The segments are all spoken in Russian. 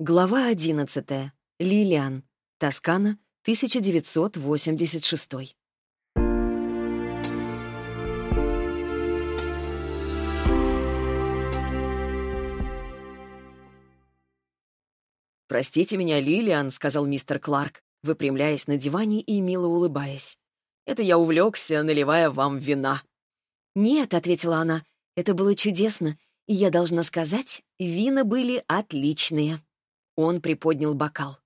Глава 11. Лилиан. Тоскана, 1986. «Простите меня, Лилиан», — сказал мистер Кларк, выпрямляясь на диване и мило улыбаясь. «Это я увлекся, наливая вам вина». «Нет», — ответила она, — «это было чудесно, и я должна сказать, вина были отличные». Он приподнял бокал.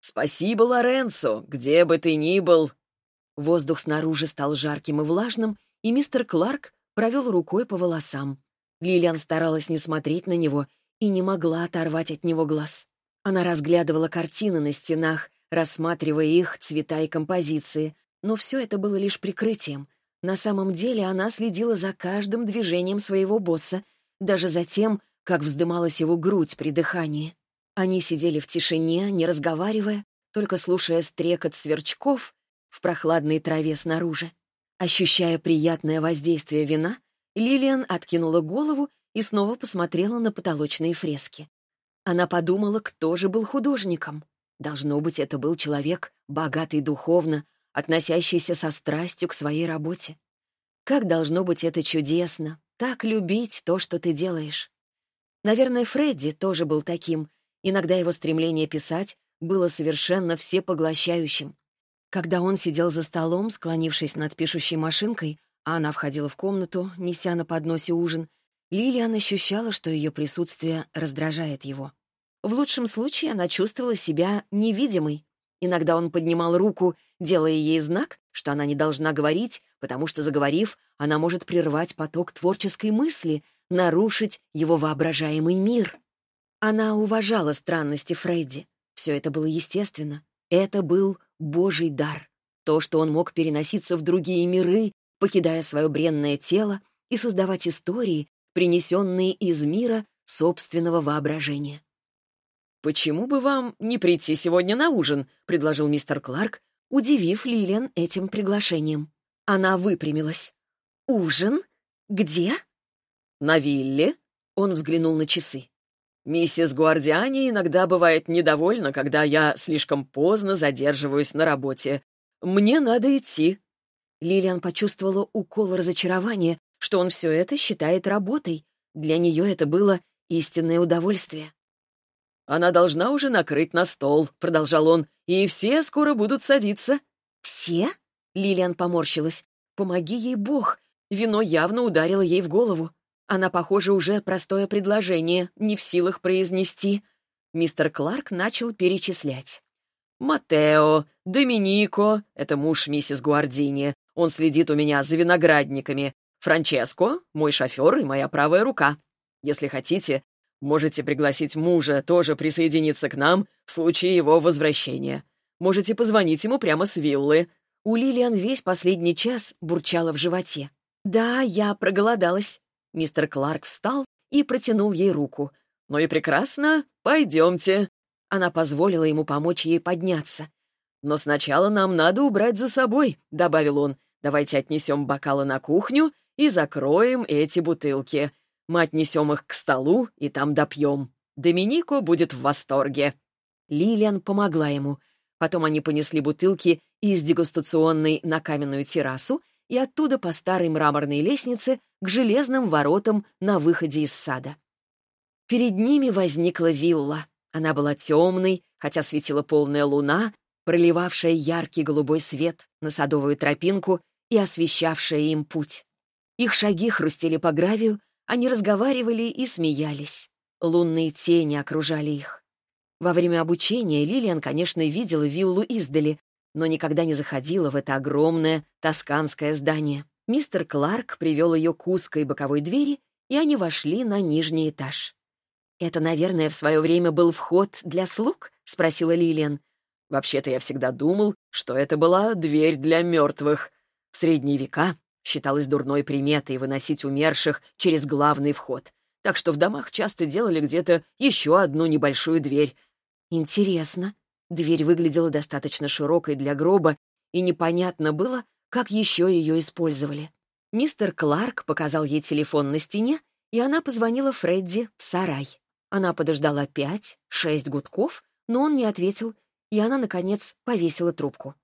«Спасибо, Лоренцо, где бы ты ни был!» Воздух снаружи стал жарким и влажным, и мистер Кларк провел рукой по волосам. Лилиан старалась не смотреть на него и не могла оторвать от него глаз. Она разглядывала картины на стенах, рассматривая их цвета и композиции, но все это было лишь прикрытием. На самом деле она следила за каждым движением своего босса, даже за тем, как вздымалась его грудь при дыхании. Они сидели в тишине, не разговаривая, только слушая стрекот сверчков в прохладной траве снаружи. Ощущая приятное воздействие вина, Лилиан откинула голову и снова посмотрела на потолочные фрески. Она подумала, кто же был художником. Должно быть, это был человек, богатый духовно, относящийся со страстью к своей работе. Как должно быть это чудесно, так любить то, что ты делаешь. Наверное, Фредди тоже был таким — Иногда его стремление писать было совершенно всепоглощающим. Когда он сидел за столом, склонившись над пишущей машинкой, а она входила в комнату, неся на подносе ужин, Лилиан ощущала, что ее присутствие раздражает его. В лучшем случае она чувствовала себя невидимой. Иногда он поднимал руку, делая ей знак, что она не должна говорить, потому что, заговорив, она может прервать поток творческой мысли, нарушить его воображаемый мир. Она уважала странности Фредди. Все это было естественно. Это был Божий дар. То, что он мог переноситься в другие миры, покидая свое бренное тело и создавать истории, принесенные из мира собственного воображения. «Почему бы вам не прийти сегодня на ужин?» — предложил мистер Кларк, удивив Лилиан этим приглашением. Она выпрямилась. «Ужин? Где?» «На вилле?» — он взглянул на часы. Миссис Гуардиани иногда бывает недовольна, когда я слишком поздно задерживаюсь на работе. Мне надо идти». Лилиан почувствовала укол разочарования, что он все это считает работой. Для нее это было истинное удовольствие. «Она должна уже накрыть на стол», — продолжал он, — «и все скоро будут садиться». «Все?» — Лилиан поморщилась. «Помоги ей Бог!» Вино явно ударило ей в голову. Она, похоже, уже простое предложение не в силах произнести. Мистер Кларк начал перечислять. «Матео, Доминико — это муж миссис Гуардини. Он следит у меня за виноградниками. Франческо — мой шофер и моя правая рука. Если хотите, можете пригласить мужа тоже присоединиться к нам в случае его возвращения. Можете позвонить ему прямо с виллы». У Лилиан весь последний час бурчала в животе. «Да, я проголодалась. Мистер Кларк встал и протянул ей руку. «Ну и прекрасно, пойдемте». Она позволила ему помочь ей подняться. «Но сначала нам надо убрать за собой», — добавил он. «Давайте отнесем бокалы на кухню и закроем эти бутылки. Мы отнесем их к столу и там допьем. Доминико будет в восторге». Лилиан помогла ему. Потом они понесли бутылки из дегустационной на каменную террасу и оттуда по старой мраморной лестнице к железным воротам на выходе из сада. Перед ними возникла вилла. Она была темной, хотя светила полная луна, проливавшая яркий голубой свет на садовую тропинку и освещавшая им путь. Их шаги хрустели по гравию, они разговаривали и смеялись. Лунные тени окружали их. Во время обучения Лилиан, конечно, видела виллу издали, но никогда не заходила в это огромное тосканское здание. Мистер Кларк привел ее к узкой боковой двери, и они вошли на нижний этаж. «Это, наверное, в свое время был вход для слуг?» — спросила Лилиан. «Вообще-то я всегда думал, что это была дверь для мертвых. В средние века считалось дурной приметой выносить умерших через главный вход, так что в домах часто делали где-то еще одну небольшую дверь. Интересно. Дверь выглядела достаточно широкой для гроба, и непонятно было, как еще ее использовали. Мистер Кларк показал ей телефон на стене, и она позвонила Фредди в сарай. Она подождала пять, шесть гудков, но он не ответил, и она, наконец, повесила трубку.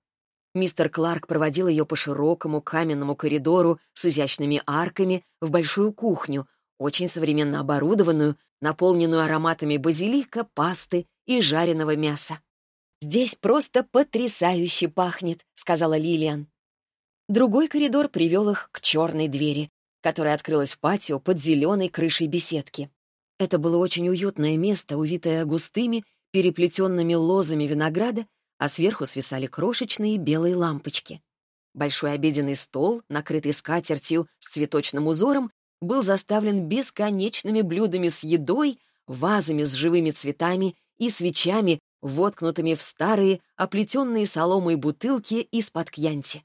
Мистер Кларк проводил ее по широкому каменному коридору с изящными арками в большую кухню, очень современно оборудованную, наполненную ароматами базилика, пасты и жареного мяса. «Здесь просто потрясающе пахнет», — сказала Лилиан. Другой коридор привел их к черной двери, которая открылась в патио под зеленой крышей беседки. Это было очень уютное место, увитое густыми, переплетенными лозами винограда, а сверху свисали крошечные белые лампочки. Большой обеденный стол, накрытый скатертью с цветочным узором, был заставлен бесконечными блюдами с едой, вазами с живыми цветами и свечами, воткнутыми в старые, оплетенные соломой бутылки из-под кьянти.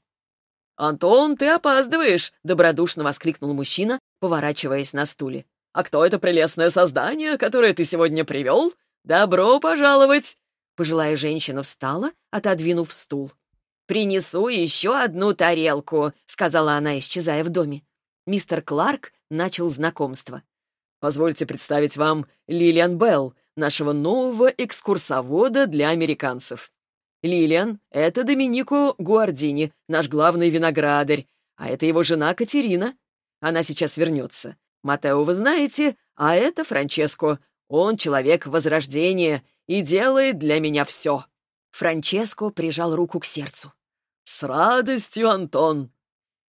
«Антон, ты опаздываешь!» — добродушно воскликнул мужчина, поворачиваясь на стуле. «А кто это прелестное создание, которое ты сегодня привел? Добро пожаловать!» Пожилая женщина встала, отодвинув стул. «Принесу еще одну тарелку», — сказала она, исчезая в доме. Мистер Кларк начал знакомство. «Позвольте представить вам Лилиан Белл, нашего нового экскурсовода для американцев. Лилиан — это Доминико Гуардини, наш главный виноградарь, а это его жена Катерина. Она сейчас вернется. Матео вы знаете, а это Франческо. Он человек возрождения и делает для меня все». Франческо прижал руку к сердцу. «С радостью, Антон!»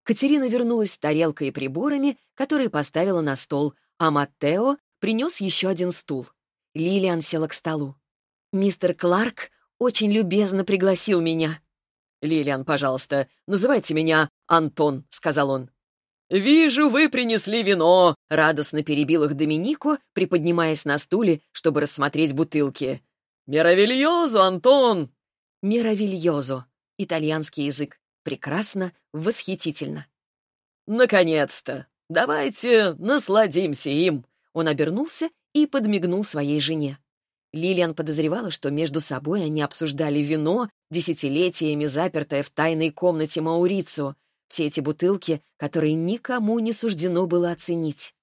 Катерина вернулась с тарелкой и приборами, которые поставила на стол, а Маттео принес еще один стул. Лилиан села к столу. «Мистер Кларк очень любезно пригласил меня». «Лилиан, пожалуйста, называйте меня Антон», — сказал он. «Вижу, вы принесли вино!» — радостно перебил их Доминико, приподнимаясь на стуле, чтобы рассмотреть бутылки. «Меравильозо, Антон!» «Меравильозо» — итальянский язык. Прекрасно, восхитительно. «Наконец-то! Давайте насладимся им!» Он обернулся и подмигнул своей жене. Лилиан подозревала, что между собой они обсуждали вино, десятилетиями запертое в тайной комнате Маурицио, все эти бутылки, которые никому не суждено было оценить.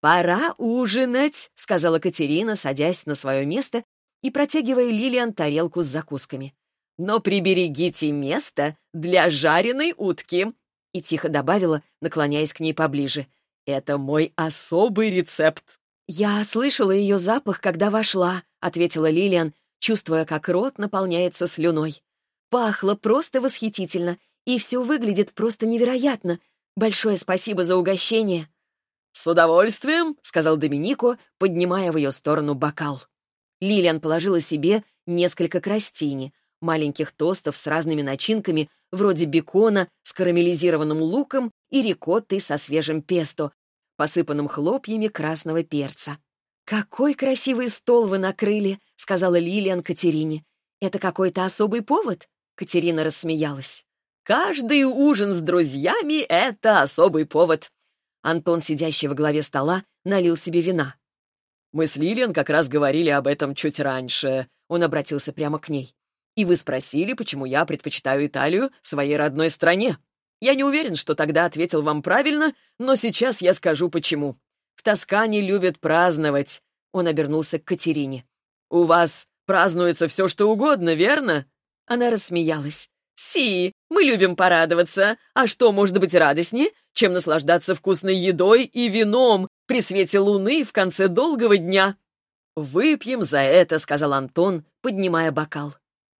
«Пора ужинать», — сказала Катерина, садясь на свое место и протягивая Лилиан тарелку с закусками. «Но приберегите место для жареной утки», — и тихо добавила, наклоняясь к ней поближе. «Это мой особый рецепт». «Я слышала ее запах, когда вошла», — ответила Лилиан, чувствуя, как рот наполняется слюной. «Пахло просто восхитительно, и все выглядит просто невероятно. Большое спасибо за угощение». «С удовольствием», — сказал Доминико, поднимая в ее сторону бокал. Лилиан положила себе несколько крастини, маленьких тостов с разными начинками, вроде бекона с карамелизированным луком и рикоттой со свежим песто, посыпанным хлопьями красного перца. «Какой красивый стол вы накрыли!» — сказала Лилиан Катерине. «Это какой-то особый повод?» Катерина рассмеялась. «Каждый ужин с друзьями — это особый повод!» Антон, сидящий во главе стола, налил себе вина. «Мы с Лилиан как раз говорили об этом чуть раньше», — он обратился прямо к ней. «И вы спросили, почему я предпочитаю Италию своей родной стране. Я не уверен, что тогда ответил вам правильно, но сейчас я скажу почему. В Тоскане любят праздновать. Он обернулся к Катерине. У вас празднуется все, что угодно, верно? Она рассмеялась. «Си, мы любим порадоваться. А что может быть радостнее, чем наслаждаться вкусной едой и вином при свете луны в конце долгого дня?» «Выпьем за это», — сказал Антон, поднимая бокал.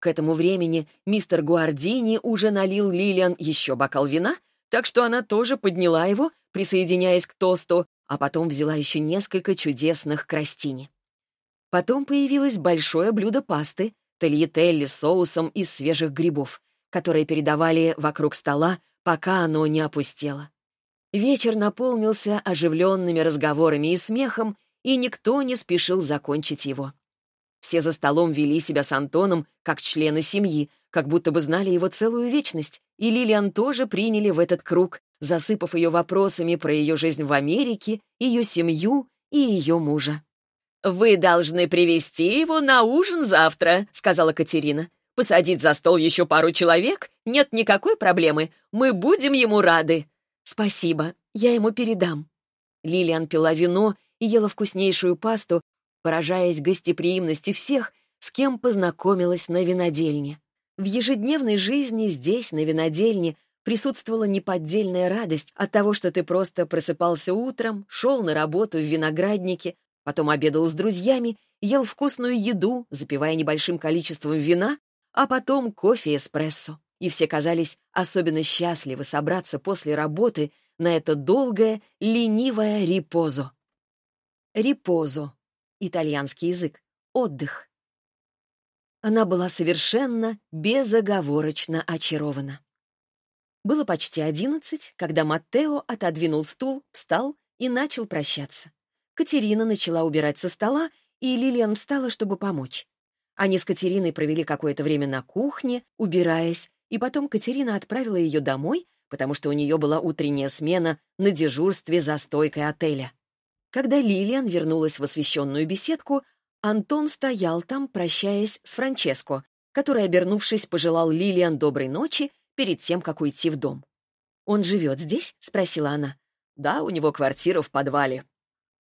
К этому времени мистер Гуардини уже налил Лилиан еще бокал вина, так что она тоже подняла его, присоединяясь к тосту, а потом взяла еще несколько чудесных крастини. Потом появилось большое блюдо пасты, тольятелли с соусом из свежих грибов, которые передавали вокруг стола, пока оно не опустело. Вечер наполнился оживленными разговорами и смехом, и никто не спешил закончить его. Все за столом вели себя с Антоном как члены семьи, как будто бы знали его целую вечность, и Лилиан тоже приняли в этот круг, засыпав ее вопросами про ее жизнь в Америке, ее семью и ее мужа. «Вы должны привести его на ужин завтра», — сказала Катерина. «Посадить за стол еще пару человек? Нет никакой проблемы. Мы будем ему рады». «Спасибо, я ему передам». Лилиан пила вино и ела вкуснейшую пасту, поражаясь гостеприимности всех, с кем познакомилась на винодельне. В ежедневной жизни здесь, на винодельне, присутствовала неподдельная радость от того, что ты просто просыпался утром, шел на работу в винограднике, потом обедал с друзьями, ел вкусную еду, запивая небольшим количеством вина, а потом кофе эспрессо. И все казались особенно счастливы собраться после работы на это долгое, ленивое репозо. Репозо. Итальянский язык. Отдых. Она была совершенно безоговорочно очарована. Было почти одиннадцать, когда Маттео отодвинул стул, встал и начал прощаться. Катерина начала убирать со стола, и Лилиан встала, чтобы помочь. Они с Катериной провели какое-то время на кухне, убираясь, и потом Катерина отправила ее домой, потому что у нее была утренняя смена на дежурстве за стойкой отеля. Когда Лилиан вернулась в освещенную беседку, Антон стоял там, прощаясь с Франческо, который, обернувшись, пожелал Лилиан доброй ночи перед тем, как уйти в дом. «Он живет здесь?» — спросила она. «Да, у него квартира в подвале».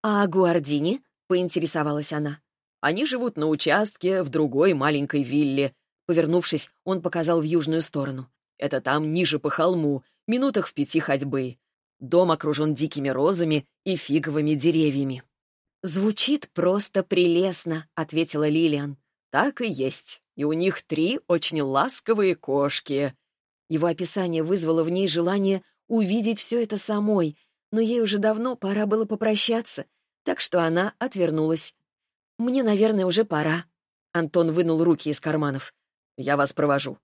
«А Гуардини?» — поинтересовалась она. «Они живут на участке в другой маленькой вилле». Повернувшись, он показал в южную сторону. «Это там, ниже по холму, минутах в пяти ходьбы. Дом окружен дикими розами и фиговыми деревьями». «Звучит просто прелестно», — ответила Лилиан. «Так и есть. И у них три очень ласковые кошки». Его описание вызвало в ней желание увидеть все это самой, но ей уже давно пора было попрощаться, так что она отвернулась. «Мне, наверное, уже пора». Антон вынул руки из карманов. «Я вас провожу».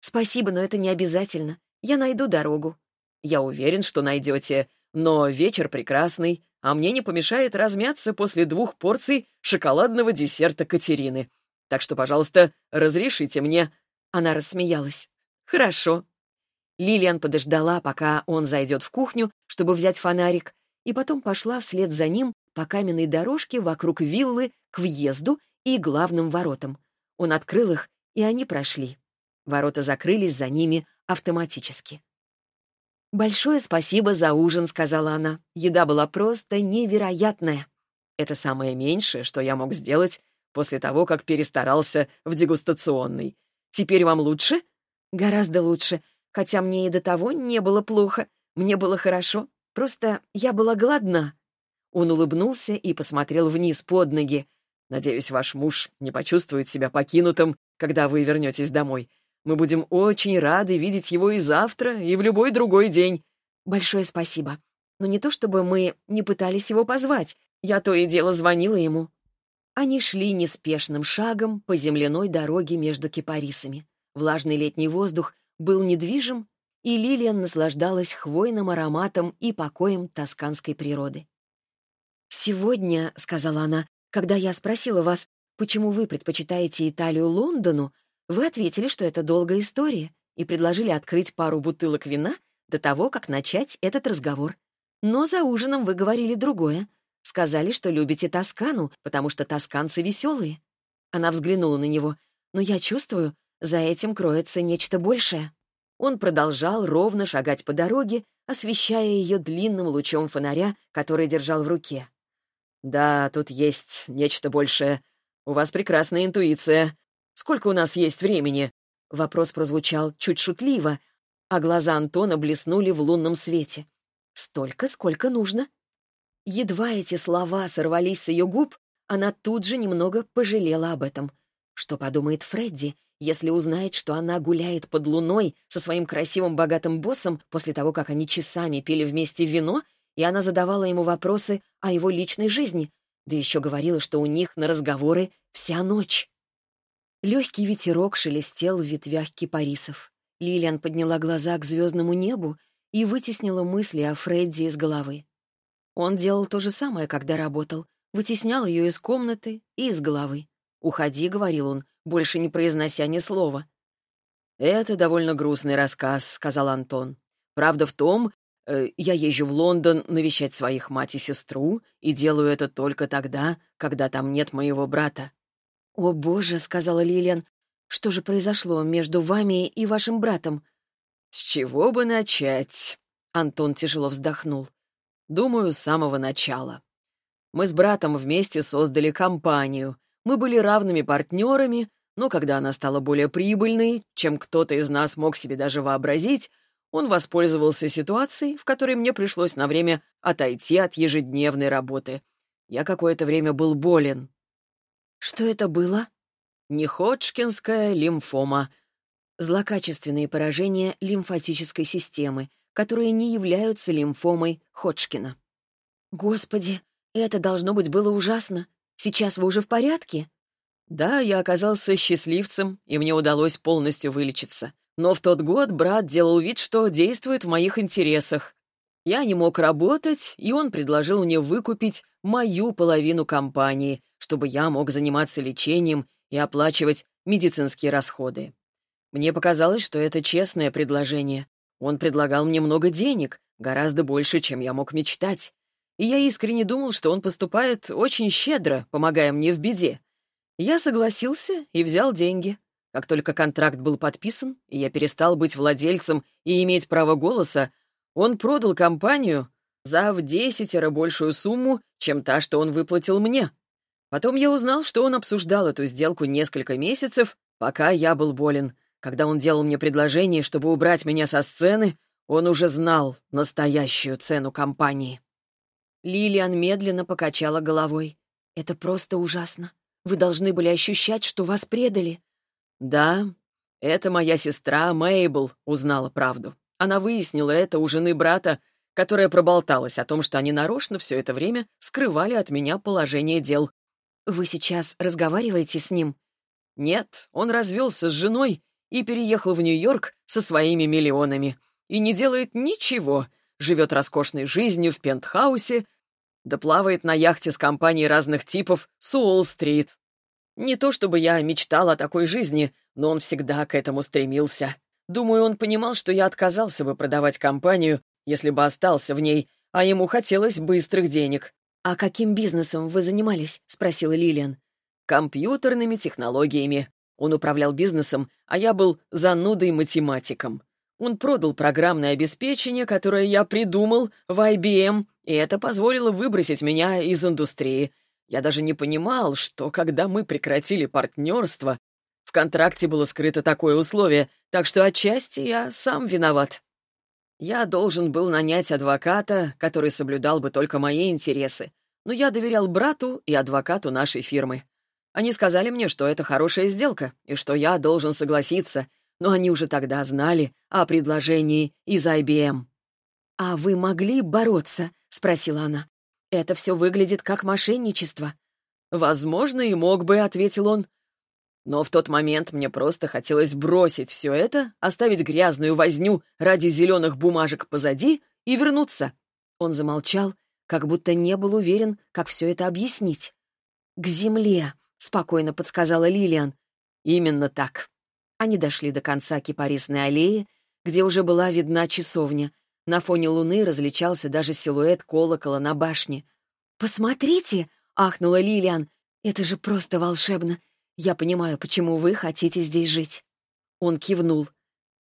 «Спасибо, но это не обязательно. Я найду дорогу». «Я уверен, что найдете, но вечер прекрасный, а мне не помешает размяться после двух порций шоколадного десерта Катерины. Так что, пожалуйста, разрешите мне». Она рассмеялась. «Хорошо». Лилиан подождала, пока он зайдет в кухню, чтобы взять фонарик, и потом пошла вслед за ним по каменной дорожке вокруг виллы к въезду и главным воротам. Он открыл их, и они прошли. Ворота закрылись за ними автоматически. «Большое спасибо за ужин», — сказала она. Еда была просто невероятная. Это самое меньшее, что я мог сделать после того, как перестарался в дегустационной. Теперь вам лучше? Гораздо лучше. Хотя мне и до того не было плохо. Мне было хорошо. Просто я была голодна. Он улыбнулся и посмотрел вниз под ноги. «Надеюсь, ваш муж не почувствует себя покинутым, когда вы вернетесь домой. Мы будем очень рады видеть его и завтра, и в любой другой день. Большое спасибо. Но не то чтобы мы не пытались его позвать. Я то и дело звонила ему. Они шли неспешным шагом по земляной дороге между кипарисами. Влажный летний воздух был недвижим, и Лилиан наслаждалась хвойным ароматом и покоем тосканской природы. «Сегодня», — сказала она, — «когда я спросила вас, почему вы предпочитаете Италию Лондону, вы ответили, что это долгая история, и предложили открыть пару бутылок вина до того, как начать этот разговор. Но за ужином вы говорили другое. Сказали, что любите Тоскану, потому что тосканцы веселые. Она взглянула на него. Но я чувствую, за этим кроется нечто большее. Он продолжал ровно шагать по дороге, освещая ее длинным лучом фонаря, который держал в руке. «Да, тут есть нечто большее. У вас прекрасная интуиция. Сколько у нас есть времени?» Вопрос прозвучал чуть шутливо, а глаза Антона блеснули в лунном свете. «Столько, сколько нужно». Едва эти слова сорвались с ее губ, она тут же немного пожалела об этом. Что подумает Фредди, если узнает, что она гуляет под луной со своим красивым богатым боссом после того, как они часами пили вместе вино, и она задавала ему вопросы о его личной жизни, да еще говорила, что у них на разговоры вся ночь. Легкий ветерок шелестел в ветвях кипарисов. Лилиан подняла глаза к звездному небу и вытеснила мысли о Фредди из головы. Он делал то же самое, когда работал, вытеснял ее из комнаты и из головы. «Уходи», — говорил он, больше не произнося ни слова. «Это довольно грустный рассказ», — сказал Антон. «Правда в том, э, я езжу в Лондон навещать своих мать и сестру и делаю это только тогда, когда там нет моего брата. «О, Боже!» — сказала Лилиан. «Что же произошло между вами и вашим братом?» «С чего бы начать?» Антон тяжело вздохнул. «Думаю, с самого начала. Мы с братом вместе создали компанию. Мы были равными партнерами, но когда она стала более прибыльной, чем кто-то из нас мог себе даже вообразить, он воспользовался ситуацией, в которой мне пришлось на время отойти от ежедневной работы. Я какое-то время был болен. Что это было? Неходжкинская лимфома. Злокачественные поражения лимфатической системы, которые не являются лимфомой Ходжкина. Господи, это должно быть было ужасно. Сейчас вы уже в порядке? Да, я оказался счастливцем, и мне удалось полностью вылечиться. Но в тот год брат делал вид, что действует в моих интересах. Я не мог работать, и он предложил мне выкупить мою половину компании, чтобы я мог заниматься лечением и оплачивать медицинские расходы. Мне показалось, что это честное предложение. Он предлагал мне много денег, гораздо больше, чем я мог мечтать. И я искренне думал, что он поступает очень щедро, помогая мне в беде. Я согласился и взял деньги. Как только контракт был подписан, и я перестал быть владельцем и иметь право голоса, он продал компанию за в десятеро большую сумму, чем та, что он выплатил мне. Потом я узнал, что он обсуждал эту сделку несколько месяцев, пока я был болен. Когда он делал мне предложение, чтобы убрать меня со сцены, он уже знал настоящую цену компании. Лилиан медленно покачала головой. «Это просто ужасно. Вы должны были ощущать, что вас предали». «Да, это моя сестра Мейбл узнала правду. Она выяснила это у жены брата, которая проболталась о том, что они нарочно все это время скрывали от меня положение дел. «Вы сейчас разговариваете с ним?» «Нет, он развелся с женой и переехал в Нью-Йорк со своими миллионами. И не делает ничего, живет роскошной жизнью в пентхаусе да плавает на яхте с компанией разных типов с Уолл-стрит. Не то чтобы я мечтал о такой жизни, но он всегда к этому стремился. Думаю, он понимал, что я отказался бы продавать компанию, если бы остался в ней, а ему хотелось быстрых денег. «А каким бизнесом вы занимались?» — спросила Лилиан. «Компьютерными технологиями. Он управлял бизнесом, а я был занудой-математиком. Он продал программное обеспечение, которое я придумал в IBM, и это позволило выбросить меня из индустрии. Я даже не понимал, что когда мы прекратили партнерство, в контракте было скрыто такое условие, так что отчасти я сам виноват. Я должен был нанять адвоката, который соблюдал бы только мои интересы, но я доверял брату и адвокату нашей фирмы. Они сказали мне, что это хорошая сделка, и что я должен согласиться, но они уже тогда знали о предложении из IBM. «А вы могли бороться?» — спросила она. «Это все выглядит как мошенничество». «Возможно, и мог бы», — ответил он. Но в тот момент мне просто хотелось бросить все это, оставить грязную возню ради зеленых бумажек позади и вернуться. Он замолчал, как будто не был уверен, как все это объяснить. «К земле», — спокойно подсказала Лилиан. «Именно так». Они дошли до конца кипарисной аллеи, где уже была видна часовня. На фоне луны различался даже силуэт колокола на башне. «Посмотрите!» — ахнула Лилиан. «Это же просто волшебно! Я понимаю, почему вы хотите здесь жить». Он кивнул.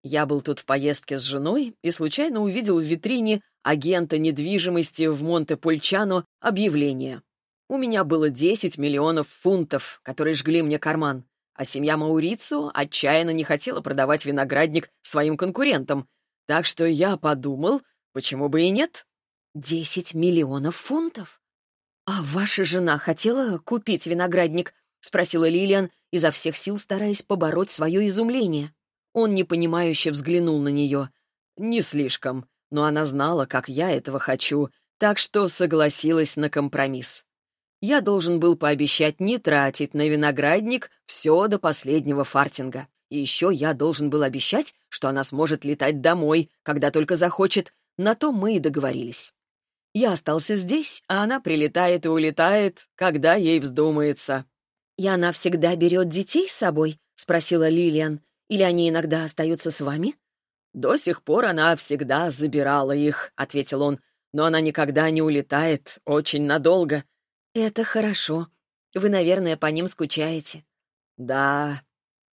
Я был тут в поездке с женой и случайно увидел в витрине агента недвижимости в Монте-Пульчано объявление. У меня было 10 миллионов фунтов, которые жгли мне карман, а семья Маурицио отчаянно не хотела продавать виноградник своим конкурентам, так что я подумал, почему бы и нет? «Десять миллионов фунтов? А ваша жена хотела купить виноградник?» — спросила Лилиан, изо всех сил стараясь побороть свое изумление. Он непонимающе взглянул на нее. «Не слишком, но она знала, как я этого хочу, так что согласилась на компромисс. Я должен был пообещать не тратить на виноградник все до последнего фартинга. И еще я должен был обещать, что она сможет летать домой, когда только захочет. На то мы и договорились. Я остался здесь, а она прилетает и улетает, когда ей вздумается. «И она всегда берет детей с собой?» — спросила Лилиан. «Или они иногда остаются с вами?» «До сих пор она всегда забирала их», — ответил он. «Но она никогда не улетает очень надолго». «Это хорошо. Вы, наверное, по ним скучаете». «Да».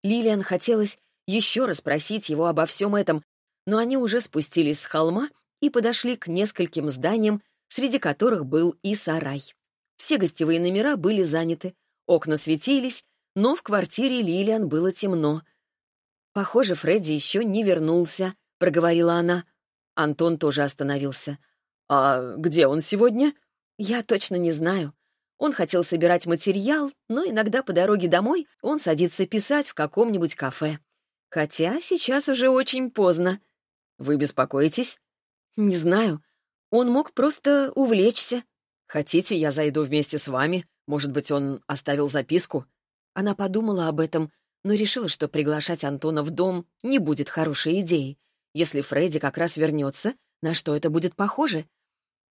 Лилиан хотелось еще раз спросить его обо всем этом, но они уже спустились с холма и подошли к нескольким зданиям, среди которых был и сарай. Все гостевые номера были заняты, окна светились, но в квартире Лилиан было темно. «Похоже, Фредди еще не вернулся», — проговорила она. Антон тоже остановился. «А где он сегодня?» «Я точно не знаю. Он хотел собирать материал, но иногда по дороге домой он садится писать в каком-нибудь кафе. Хотя сейчас уже очень поздно. Вы беспокоитесь? Не знаю. Он мог просто увлечься. Хотите, я зайду вместе с вами? Может быть, он оставил записку? Она подумала об этом, но решила, что приглашать Антона в дом не будет хорошей идеей. Если Фредди как раз вернется, на что это будет похоже?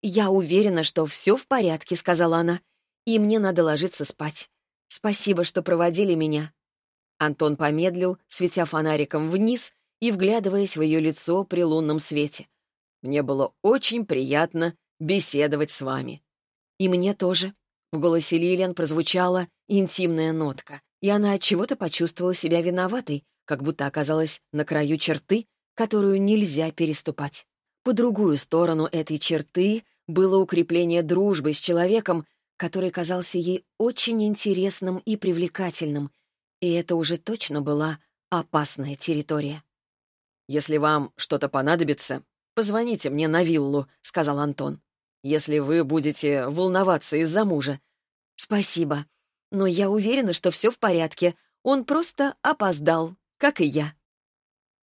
«Я уверена, что все в порядке», — сказала она, «и мне надо ложиться спать. Спасибо, что проводили меня». Антон помедлил, светя фонариком вниз и вглядываясь в ее лицо при лунном свете. «Мне было очень приятно беседовать с вами». «И мне тоже». В голосе Лилиан прозвучала интимная нотка, и она от чего-то почувствовала себя виноватой, как будто оказалась на краю черты, которую нельзя переступать. По другую сторону этой черты было укрепление дружбы с человеком, который казался ей очень интересным и привлекательным, и это уже точно была опасная территория. «Если вам что-то понадобится, позвоните мне на виллу», — сказал Антон. «Если вы будете волноваться из-за мужа». «Спасибо. Но я уверена, что все в порядке. Он просто опоздал, как и я».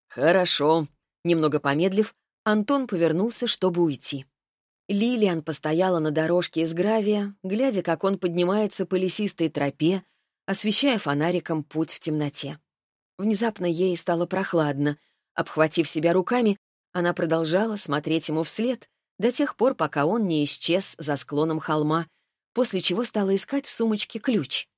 «Хорошо». Немного помедлив, Антон повернулся, чтобы уйти. Лилиан постояла на дорожке из гравия, глядя, как он поднимается по лесистой тропе, освещая фонариком путь в темноте. Внезапно ей стало прохладно. Обхватив себя руками, она продолжала смотреть ему вслед до тех пор, пока он не исчез за склоном холма, после чего стала искать в сумочке ключ.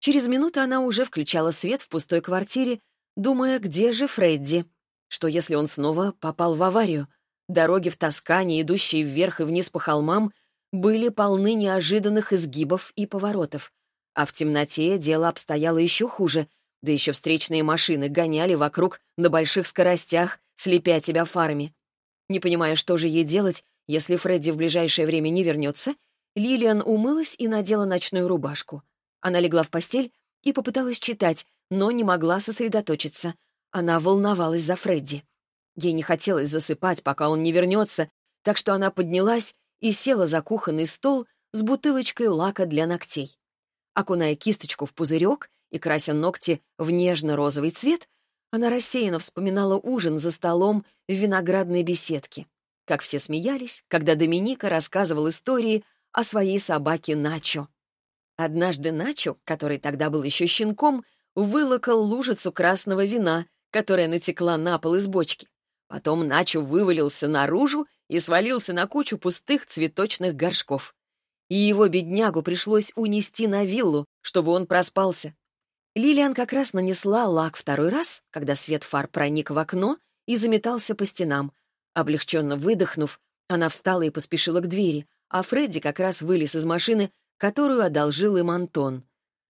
Через минуту она уже включала свет в пустой квартире, думая, где же Фредди — что если он снова попал в аварию? Дороги в Тоскане, идущие вверх и вниз по холмам, были полны неожиданных изгибов и поворотов. А в темноте дело обстояло еще хуже, да еще встречные машины гоняли вокруг на больших скоростях, слепя тебя фарами. Не понимая, что же ей делать, если Фредди в ближайшее время не вернется, Лилиан умылась и надела ночную рубашку. Она легла в постель и попыталась читать, но не могла сосредоточиться — она волновалась за Фредди. Ей не хотелось засыпать, пока он не вернется, так что она поднялась и села за кухонный стол с бутылочкой лака для ногтей. Окуная кисточку в пузырек и крася ногти в нежно-розовый цвет, она рассеянно вспоминала ужин за столом в виноградной беседке. Как все смеялись, когда Доминика рассказывал истории о своей собаке Начо. Однажды Начо, который тогда был еще щенком, вылокал лужицу красного вина которая натекла на пол из бочки. Потом Начо вывалился наружу и свалился на кучу пустых цветочных горшков. И его беднягу пришлось унести на виллу, чтобы он проспался. Лилиан как раз нанесла лак второй раз, когда свет фар проник в окно и заметался по стенам. Облегченно выдохнув, она встала и поспешила к двери, а Фредди как раз вылез из машины, которую одолжил им Антон.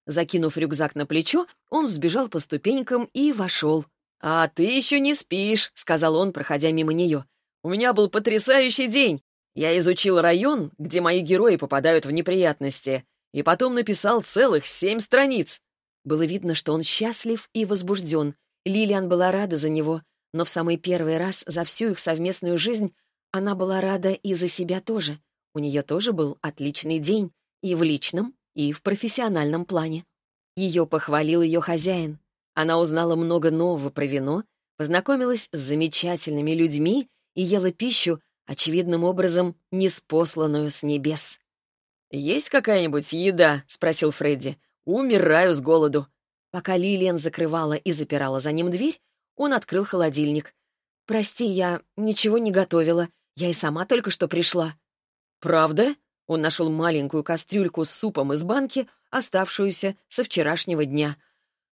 Закинув рюкзак на плечо, он взбежал по ступенькам и вошел. «А ты еще не спишь», — сказал он, проходя мимо нее. «У меня был потрясающий день. Я изучил район, где мои герои попадают в неприятности, и потом написал целых семь страниц». Было видно, что он счастлив и возбужден. Лилиан была рада за него, но в самый первый раз за всю их совместную жизнь она была рада и за себя тоже. У нее тоже был отличный день и в личном, и в профессиональном плане. Ее похвалил ее хозяин, она узнала много нового про вино, познакомилась с замечательными людьми и ела пищу, очевидным образом, неспосланную с небес. «Есть какая-нибудь еда?» — спросил Фредди. «Умираю с голоду». Пока Лилиан закрывала и запирала за ним дверь, он открыл холодильник. «Прости, я ничего не готовила. Я и сама только что пришла». «Правда?» Он нашел маленькую кастрюльку с супом из банки, оставшуюся со вчерашнего дня.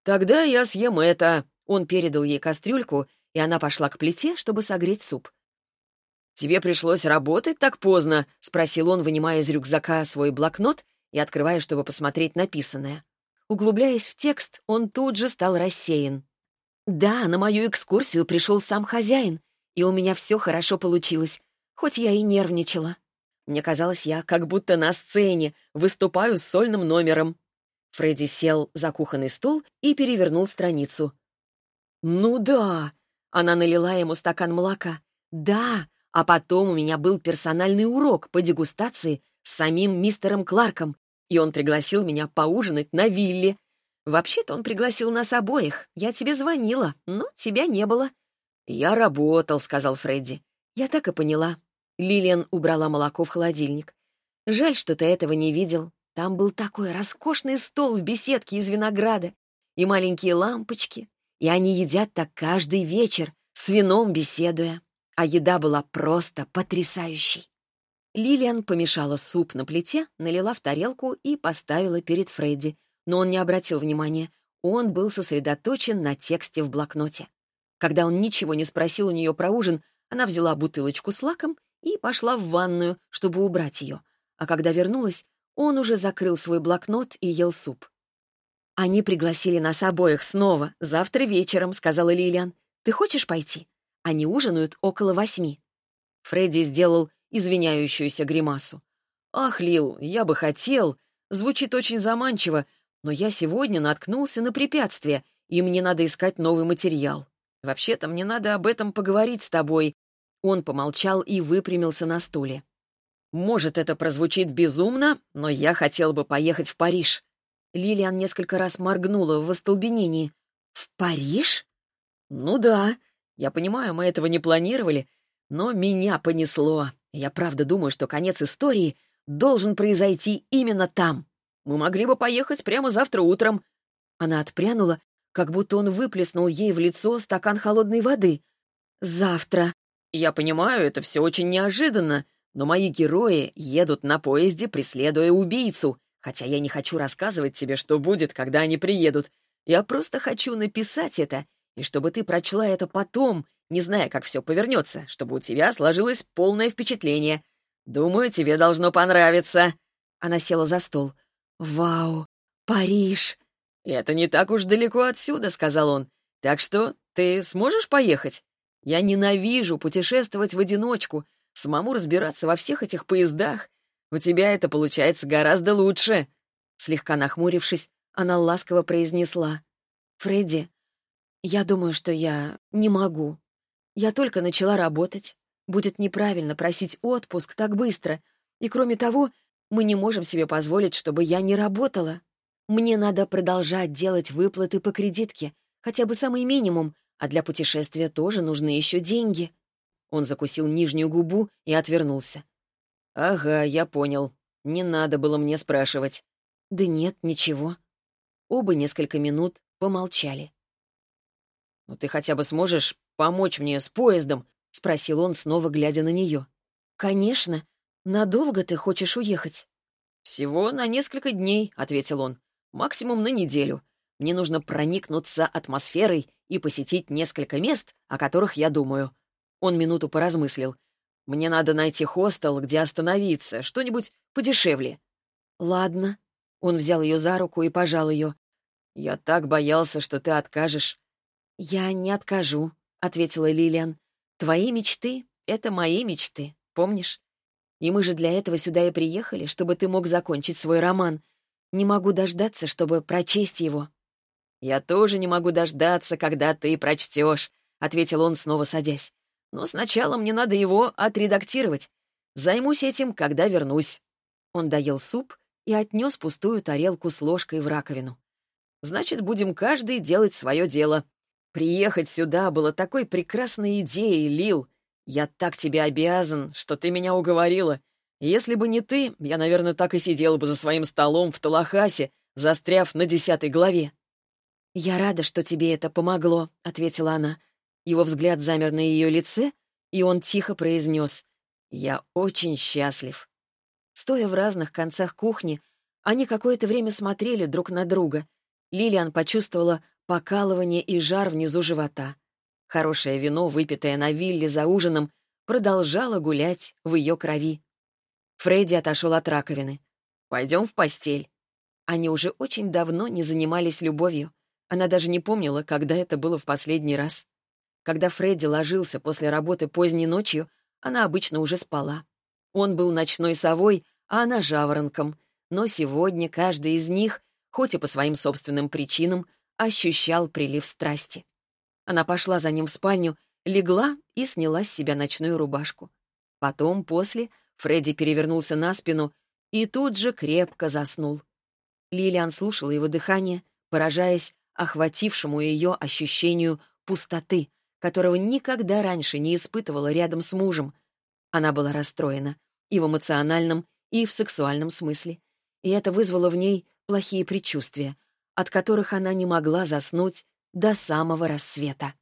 «Тогда я съем это». Он передал ей кастрюльку, и она пошла к плите, чтобы согреть суп. «Тебе пришлось работать так поздно?» — спросил он, вынимая из рюкзака свой блокнот и открывая, чтобы посмотреть написанное. Углубляясь в текст, он тут же стал рассеян. «Да, на мою экскурсию пришел сам хозяин, и у меня все хорошо получилось, хоть я и нервничала. Мне казалось, я как будто на сцене, выступаю с сольным номером. Фредди сел за кухонный стол и перевернул страницу. «Ну да!» Она налила ему стакан молока. «Да, а потом у меня был персональный урок по дегустации с самим мистером Кларком, и он пригласил меня поужинать на вилле. Вообще-то он пригласил нас обоих. Я тебе звонила, но тебя не было». «Я работал», — сказал Фредди. «Я так и поняла. Лилиан убрала молоко в холодильник. «Жаль, что ты этого не видел. Там был такой роскошный стол в беседке из винограда и маленькие лампочки, и они едят так каждый вечер, с вином беседуя. А еда была просто потрясающей». Лилиан помешала суп на плите, налила в тарелку и поставила перед Фредди, но он не обратил внимания. Он был сосредоточен на тексте в блокноте. Когда он ничего не спросил у нее про ужин, она взяла бутылочку с лаком и пошла в ванную, чтобы убрать ее. А когда вернулась, он уже закрыл свой блокнот и ел суп. «Они пригласили нас обоих снова, завтра вечером», — сказала Лилиан. «Ты хочешь пойти? Они ужинают около восьми». Фредди сделал извиняющуюся гримасу. «Ах, Лил, я бы хотел. Звучит очень заманчиво, но я сегодня наткнулся на препятствие, и мне надо искать новый материал. Вообще-то мне надо об этом поговорить с тобой, он помолчал и выпрямился на стуле. «Может, это прозвучит безумно, но я хотел бы поехать в Париж». Лилиан несколько раз моргнула в остолбенении. «В Париж?» «Ну да. Я понимаю, мы этого не планировали, но меня понесло. Я правда думаю, что конец истории должен произойти именно там. Мы могли бы поехать прямо завтра утром». Она отпрянула, как будто он выплеснул ей в лицо стакан холодной воды. «Завтра», я понимаю, это все очень неожиданно, но мои герои едут на поезде, преследуя убийцу, хотя я не хочу рассказывать тебе, что будет, когда они приедут. Я просто хочу написать это, и чтобы ты прочла это потом, не зная, как все повернется, чтобы у тебя сложилось полное впечатление. Думаю, тебе должно понравиться». Она села за стол. «Вау! Париж!» «Это не так уж далеко отсюда», — сказал он. «Так что ты сможешь поехать?» Я ненавижу путешествовать в одиночку, самому разбираться во всех этих поездах. У тебя это получается гораздо лучше». Слегка нахмурившись, она ласково произнесла. «Фредди, я думаю, что я не могу. Я только начала работать. Будет неправильно просить отпуск так быстро. И кроме того, мы не можем себе позволить, чтобы я не работала. Мне надо продолжать делать выплаты по кредитке, хотя бы самый минимум, а для путешествия тоже нужны еще деньги. Он закусил нижнюю губу и отвернулся. «Ага, я понял. Не надо было мне спрашивать». «Да нет, ничего». Оба несколько минут помолчали. «Ну ты хотя бы сможешь помочь мне с поездом?» — спросил он, снова глядя на нее. «Конечно. Надолго ты хочешь уехать?» «Всего на несколько дней», — ответил он. «Максимум на неделю. Мне нужно проникнуться атмосферой и посетить несколько мест, о которых я думаю. Он минуту поразмыслил. Мне надо найти хостел, где остановиться, что-нибудь подешевле. Ладно. Он взял ее за руку и пожал ее. Я так боялся, что ты откажешь. Я не откажу, ответила Лилиан. Твои мечты — это мои мечты, помнишь? И мы же для этого сюда и приехали, чтобы ты мог закончить свой роман. Не могу дождаться, чтобы прочесть его. «Я тоже не могу дождаться, когда ты прочтешь», — ответил он, снова садясь. «Но сначала мне надо его отредактировать. Займусь этим, когда вернусь». Он доел суп и отнес пустую тарелку с ложкой в раковину. «Значит, будем каждый делать свое дело. Приехать сюда было такой прекрасной идеей, Лил. Я так тебе обязан, что ты меня уговорила. Если бы не ты, я, наверное, так и сидел бы за своим столом в Талахасе, застряв на десятой главе. «Я рада, что тебе это помогло», — ответила она. Его взгляд замер на ее лице, и он тихо произнес «Я очень счастлив». Стоя в разных концах кухни, они какое-то время смотрели друг на друга. Лилиан почувствовала покалывание и жар внизу живота. Хорошее вино, выпитое на вилле за ужином, продолжало гулять в ее крови. Фредди отошел от раковины. «Пойдем в постель». Они уже очень давно не занимались любовью. Она даже не помнила, когда это было в последний раз. Когда Фредди ложился после работы поздней ночью, она обычно уже спала. Он был ночной совой, а она жаворонком, но сегодня каждый из них, хоть и по своим собственным причинам, ощущал прилив страсти. Она пошла за ним в спальню, легла и сняла с себя ночную рубашку. Потом, после, Фредди перевернулся на спину и тут же крепко заснул. Лилиан слушала его дыхание, поражаясь охватившему ее ощущению пустоты, которого никогда раньше не испытывала рядом с мужем. Она была расстроена и в эмоциональном, и в сексуальном смысле, и это вызвало в ней плохие предчувствия, от которых она не могла заснуть до самого рассвета.